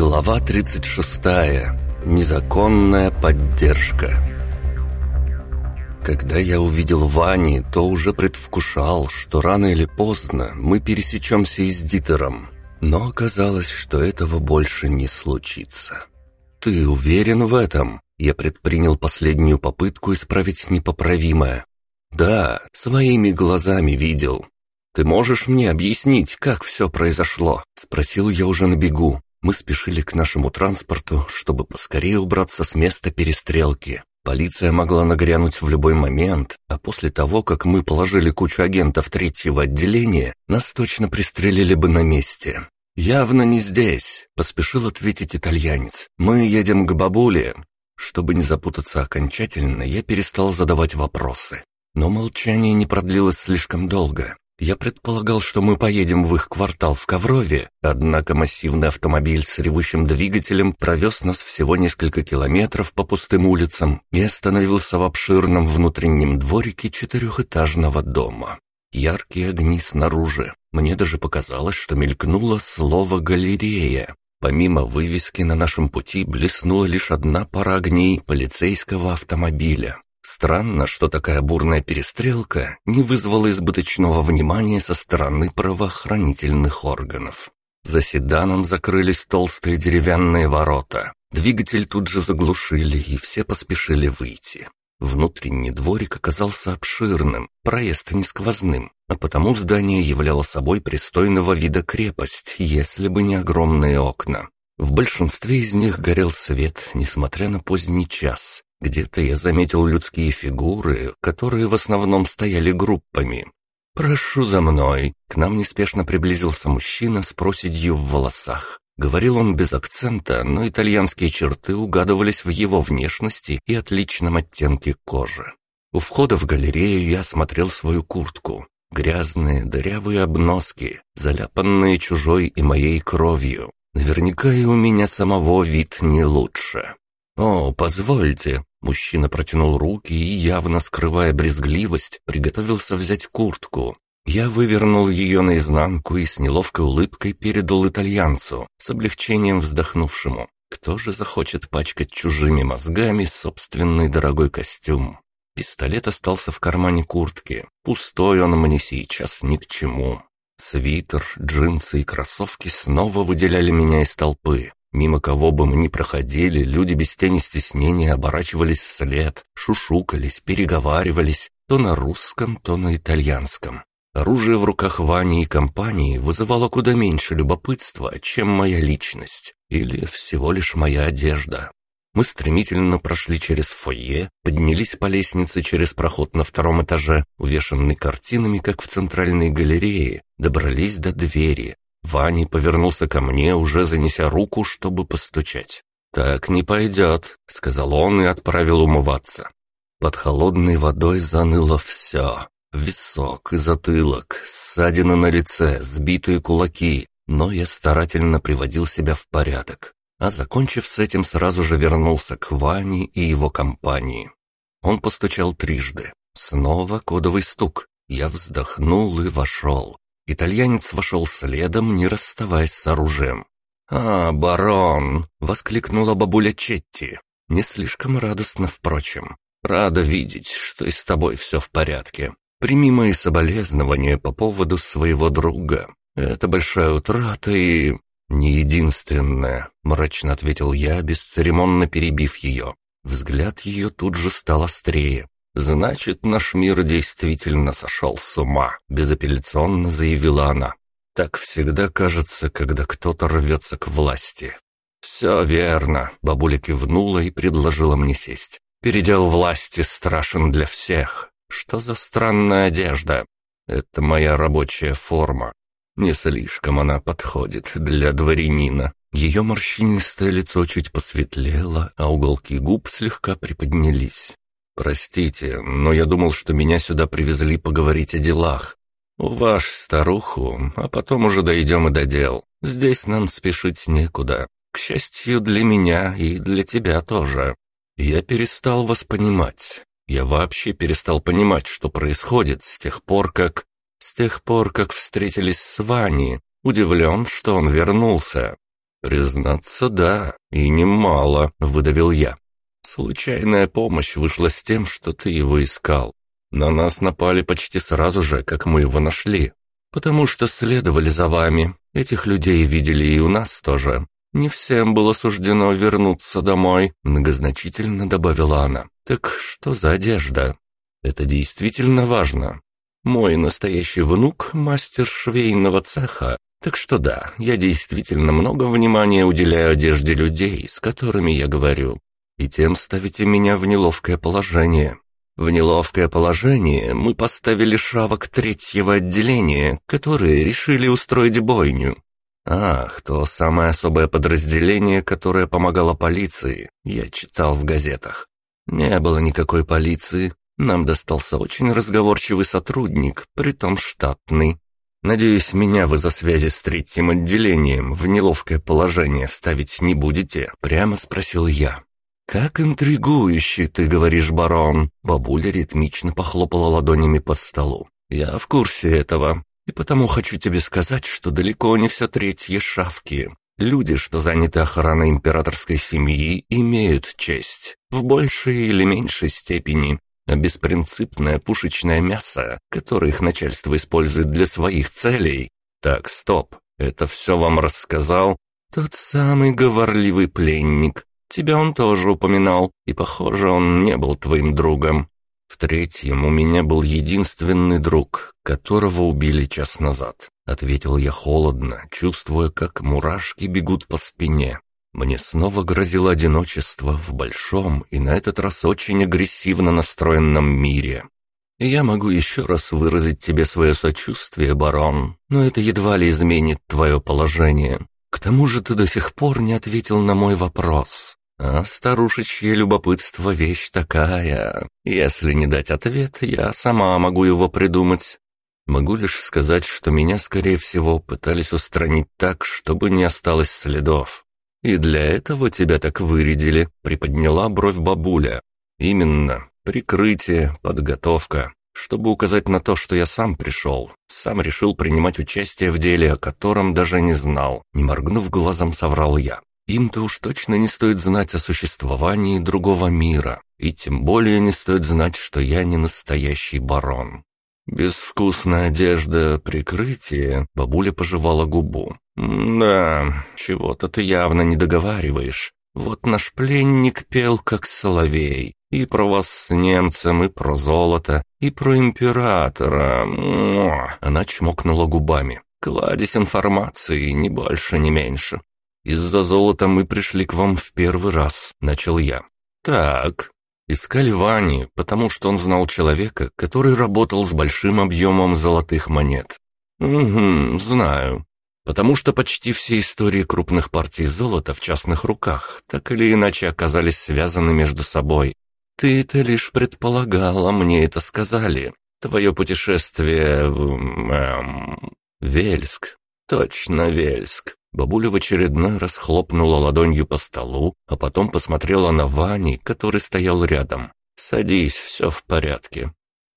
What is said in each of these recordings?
Глава 36. Незаконная поддержка. Когда я увидел Вани, то уже предвкушал, что рано или поздно мы пересечемся и с Дитером. Но оказалось, что этого больше не случится. «Ты уверен в этом?» Я предпринял последнюю попытку исправить непоправимое. «Да, своими глазами видел. Ты можешь мне объяснить, как все произошло?» Спросил я уже на бегу. Мы спешили к нашему транспорту, чтобы поскорее убраться с места перестрелки. Полиция могла нагрянуть в любой момент, а после того, как мы положили кучу агентов третьего отделения, нас точно пристрелили бы на месте. «Явно не здесь», — поспешил ответить итальянец. «Мы едем к бабуле». Чтобы не запутаться окончательно, я перестал задавать вопросы. Но молчание не продлилось слишком долго. Я предполагал, что мы поедем в их квартал в Коврове, однако массивный автомобиль с ревущим двигателем провез нас всего несколько километров по пустым улицам и остановился в обширном внутреннем дворике четырехэтажного дома. Яркие огни снаружи. Мне даже показалось, что мелькнуло слово «галерея». Помимо вывески на нашем пути блеснула лишь одна пара огней полицейского автомобиля. Странно, что такая бурная перестрелка не вызвала избыточного внимания со стороны правоохранительных органов. За седаном закрылись толстые деревянные ворота. Двигатель тут же заглушили, и все поспешили выйти. Внутренний дворик оказался обширным, проезд не сквозным, а потому здание являло собой пристойного вида крепость, если бы не огромные окна. В большинстве из них горел свет, несмотря на поздний час, где-то я заметил людские фигуры, которые в основном стояли группами. «Прошу за мной!» К нам неспешно приблизился мужчина с проседью в волосах. Говорил он без акцента, но итальянские черты угадывались в его внешности и отличном оттенке кожи. У входа в галерею я смотрел свою куртку. Грязные, дырявые обноски, заляпанные чужой и моей кровью. Наверняка и у меня самого вид не лучше. «О, позвольте!» Мужчина протянул руки и, явно скрывая брезгливость, приготовился взять куртку. Я вывернул ее наизнанку и с неловкой улыбкой передал итальянцу, с облегчением вздохнувшему. Кто же захочет пачкать чужими мозгами собственный дорогой костюм? Пистолет остался в кармане куртки. Пустой он мне сейчас ни к чему. Свитер, джинсы и кроссовки снова выделяли меня из толпы. Мимо кого бы мы ни проходили, люди без тени стеснения оборачивались вслед, шушукались, переговаривались, то на русском, то на итальянском. Оружие в руках Вани и компании вызывало куда меньше любопытства, чем моя личность, или всего лишь моя одежда. Мы стремительно прошли через фойе, поднялись по лестнице через проход на втором этаже, увешанный картинами, как в центральной галерее, добрались до двери, Ваня повернулся ко мне, уже занеся руку, чтобы постучать. «Так не пойдет», — сказал он и отправил умываться. Под холодной водой заныло все. Висок и затылок, ссадины на лице, сбитые кулаки. Но я старательно приводил себя в порядок. А закончив с этим, сразу же вернулся к Ване и его компании. Он постучал трижды. Снова кодовый стук. Я вздохнул и вошел. Итальянец вошел следом, не расставаясь с оружием. «А, барон!» — воскликнула бабуля Четти. Не слишком радостно, впрочем. «Рада видеть, что и с тобой все в порядке. Прими мои соболезнования по поводу своего друга. Это большая утрата и...» «Не единственная», — мрачно ответил я, бесцеремонно перебив ее. Взгляд ее тут же стал острее. «Значит, наш мир действительно сошел с ума», — безапелляционно заявила она. «Так всегда кажется, когда кто-то рвется к власти». «Все верно», — бабуля кивнула и предложила мне сесть. «Передел власти страшен для всех. Что за странная одежда?» «Это моя рабочая форма. Не слишком она подходит для дворянина». Ее морщинистое лицо чуть посветлело, а уголки губ слегка приподнялись. «Простите, но я думал, что меня сюда привезли поговорить о делах. У ваш старуху, а потом уже дойдем и до дел. Здесь нам спешить некуда. К счастью, для меня и для тебя тоже. Я перестал вас понимать. Я вообще перестал понимать, что происходит с тех пор, как... С тех пор, как встретились с Ваней. Удивлен, что он вернулся. «Признаться, да, и немало», — выдавил я. «Случайная помощь вышла с тем, что ты его искал. На нас напали почти сразу же, как мы его нашли. Потому что следовали за вами. Этих людей видели и у нас тоже. Не всем было суждено вернуться домой», — многозначительно добавила она. «Так что за одежда?» «Это действительно важно. Мой настоящий внук — мастер швейного цеха, так что да, я действительно много внимания уделяю одежде людей, с которыми я говорю. И тем ставите меня в неловкое положение. В неловкое положение мы поставили шавок третьего отделения, которые решили устроить бойню. Ах, то самое особое подразделение, которое помогало полиции, я читал в газетах. Не было никакой полиции, нам достался очень разговорчивый сотрудник, притом штатный. Надеюсь, меня вы за связи с третьим отделением в неловкое положение ставить не будете?» Прямо спросил я. «Как интригующе ты говоришь, барон!» Бабуля ритмично похлопала ладонями по столу. «Я в курсе этого, и потому хочу тебе сказать, что далеко не все третьи шавки. Люди, что заняты охраной императорской семьи, имеют честь, в большей или меньшей степени, а беспринципное пушечное мясо, которое их начальство использует для своих целей. Так, стоп, это все вам рассказал тот самый говорливый пленник. Тебя он тоже упоминал, и, похоже, он не был твоим другом. В-третьем, у меня был единственный друг, которого убили час назад. Ответил я холодно, чувствуя, как мурашки бегут по спине. Мне снова грозило одиночество в большом и на этот раз очень агрессивно настроенном мире. Я могу еще раз выразить тебе свое сочувствие, барон, но это едва ли изменит твое положение. К тому же ты до сих пор не ответил на мой вопрос. А старушечье любопытство — вещь такая. Если не дать ответ, я сама могу его придумать. Могу лишь сказать, что меня, скорее всего, пытались устранить так, чтобы не осталось следов. «И для этого тебя так вырядили», — приподняла бровь бабуля. «Именно. Прикрытие, подготовка. Чтобы указать на то, что я сам пришел, сам решил принимать участие в деле, о котором даже не знал. Не моргнув глазом, соврал я. Им-то уж точно не стоит знать о существовании другого мира, и тем более не стоит знать, что я не настоящий барон. «Безвкусная одежда, прикрытие», — бабуля пожевала губу. «Да, чего-то ты явно не договариваешь. Вот наш пленник пел как соловей. И про вас с немцем, и про золото, и про императора. Она чмокнула губами. Кладезь информации, ни больше, ни меньше. Из-за золота мы пришли к вам в первый раз, начал я. Так, искали Вани, потому что он знал человека, который работал с большим объемом золотых монет. Угу, знаю потому что почти все истории крупных партий золота в частных руках так или иначе оказались связаны между собой. Ты это лишь предполагала, мне это сказали. Твое путешествие в... Эм, Вельск. Точно, Вельск. Бабуля в очередной раз хлопнула ладонью по столу, а потом посмотрела на Вани, который стоял рядом. «Садись, все в порядке».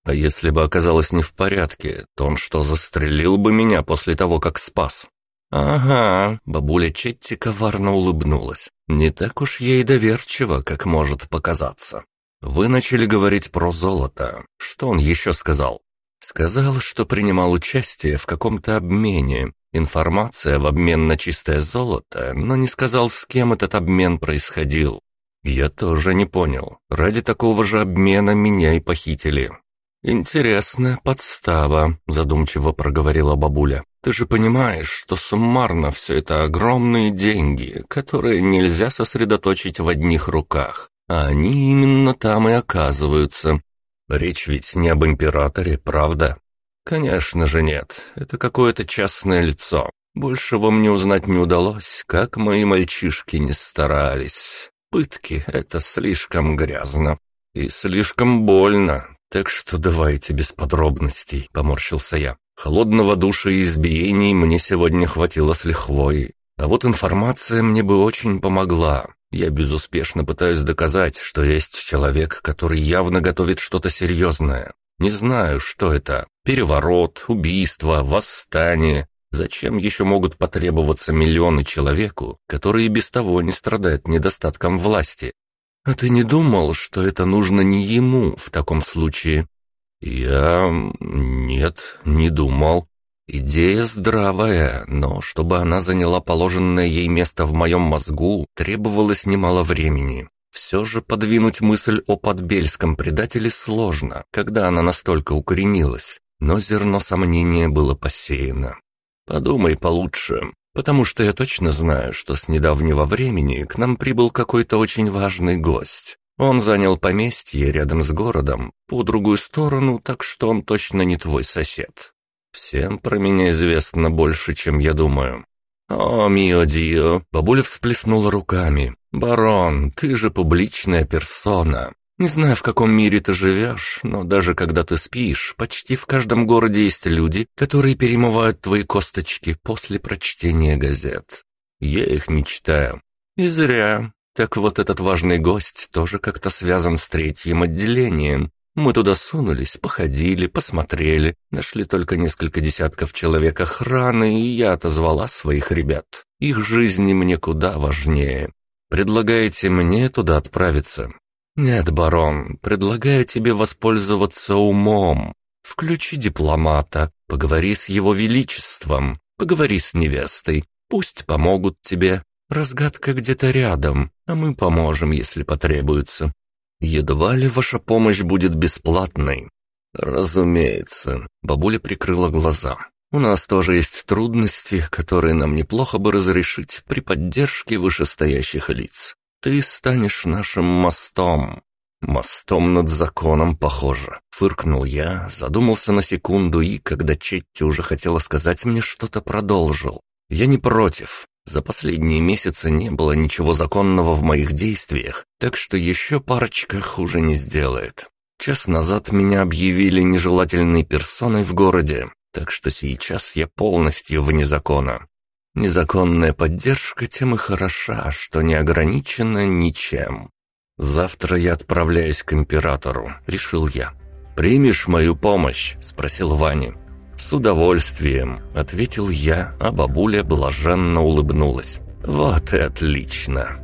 А если бы оказалось не в порядке, то он что, застрелил бы меня после того, как спас? «Ага», — бабуля Четти коварно улыбнулась. «Не так уж ей доверчиво, как может показаться. Вы начали говорить про золото. Что он еще сказал?» «Сказал, что принимал участие в каком-то обмене. Информация в обмен на чистое золото, но не сказал, с кем этот обмен происходил. Я тоже не понял. Ради такого же обмена меня и похитили. «Интересная подстава», — задумчиво проговорила бабуля. «Ты же понимаешь, что суммарно все это огромные деньги, которые нельзя сосредоточить в одних руках, а они именно там и оказываются. Речь ведь не об императоре, правда?» «Конечно же нет, это какое-то частное лицо. Больше вам не узнать не удалось, как мои мальчишки не старались. Пытки — это слишком грязно и слишком больно, «Так что давайте без подробностей», — поморщился я. «Холодного душа и избиений мне сегодня хватило с лихвой. А вот информация мне бы очень помогла. Я безуспешно пытаюсь доказать, что есть человек, который явно готовит что-то серьезное. Не знаю, что это. Переворот, убийство, восстание. Зачем еще могут потребоваться миллионы человеку, который и без того не страдает недостатком власти? А ты не думал, что это нужно не ему в таком случае? Я... нет, не думал. Идея здравая, но чтобы она заняла положенное ей место в моем мозгу, требовалось немало времени. Все же подвинуть мысль о подбельском предателе сложно, когда она настолько укоренилась, но зерно сомнения было посеяно. Подумай получше, потому что я точно знаю, что с недавнего времени к нам прибыл какой-то очень важный гость. Он занял поместье рядом с городом, по другую сторону, так что он точно не твой сосед. Всем про меня известно больше, чем я думаю. О, мио дио, бабуля всплеснула руками. Барон, ты же публичная персона. Не знаю, в каком мире ты живешь, но даже когда ты спишь, почти в каждом городе есть люди, которые перемывают твои косточки после прочтения газет. Я их не читаю. И зря. Так вот этот важный гость тоже как-то связан с третьим отделением, мы туда сунулись, походили, посмотрели, нашли только несколько десятков человек охраны, и я отозвала своих ребят. Их жизни мне куда важнее. Предлагаете мне туда отправиться? Нет, барон, предлагаю тебе воспользоваться умом. Включи дипломата, поговори с его величеством, поговори с невестой, пусть помогут тебе. Разгадка где-то рядом, а мы поможем, если потребуется. Едва ли ваша помощь будет бесплатной. Разумеется, бабуля прикрыла глаза. У нас тоже есть трудности, которые нам неплохо бы разрешить при поддержке вышестоящих лиц. Ты станешь нашим мостом. Мостом над законом, похоже. Фыркнул я, задумался на секунду и, когда Четти уже хотела сказать мне что-то, продолжил. Я не против. За последние месяцы не было ничего законного в моих действиях, так что еще парочка хуже не сделает. Час назад меня объявили нежелательной персоной в городе, так что сейчас я полностью вне закона. Незаконная поддержка тем и хороша, что не ограничена ничем. Завтра я отправляюсь к императору, решил я. «Примешь мою помощь?» – спросил Ваня. «С удовольствием», — ответил я, а бабуля блаженно улыбнулась. «Вот и отлично.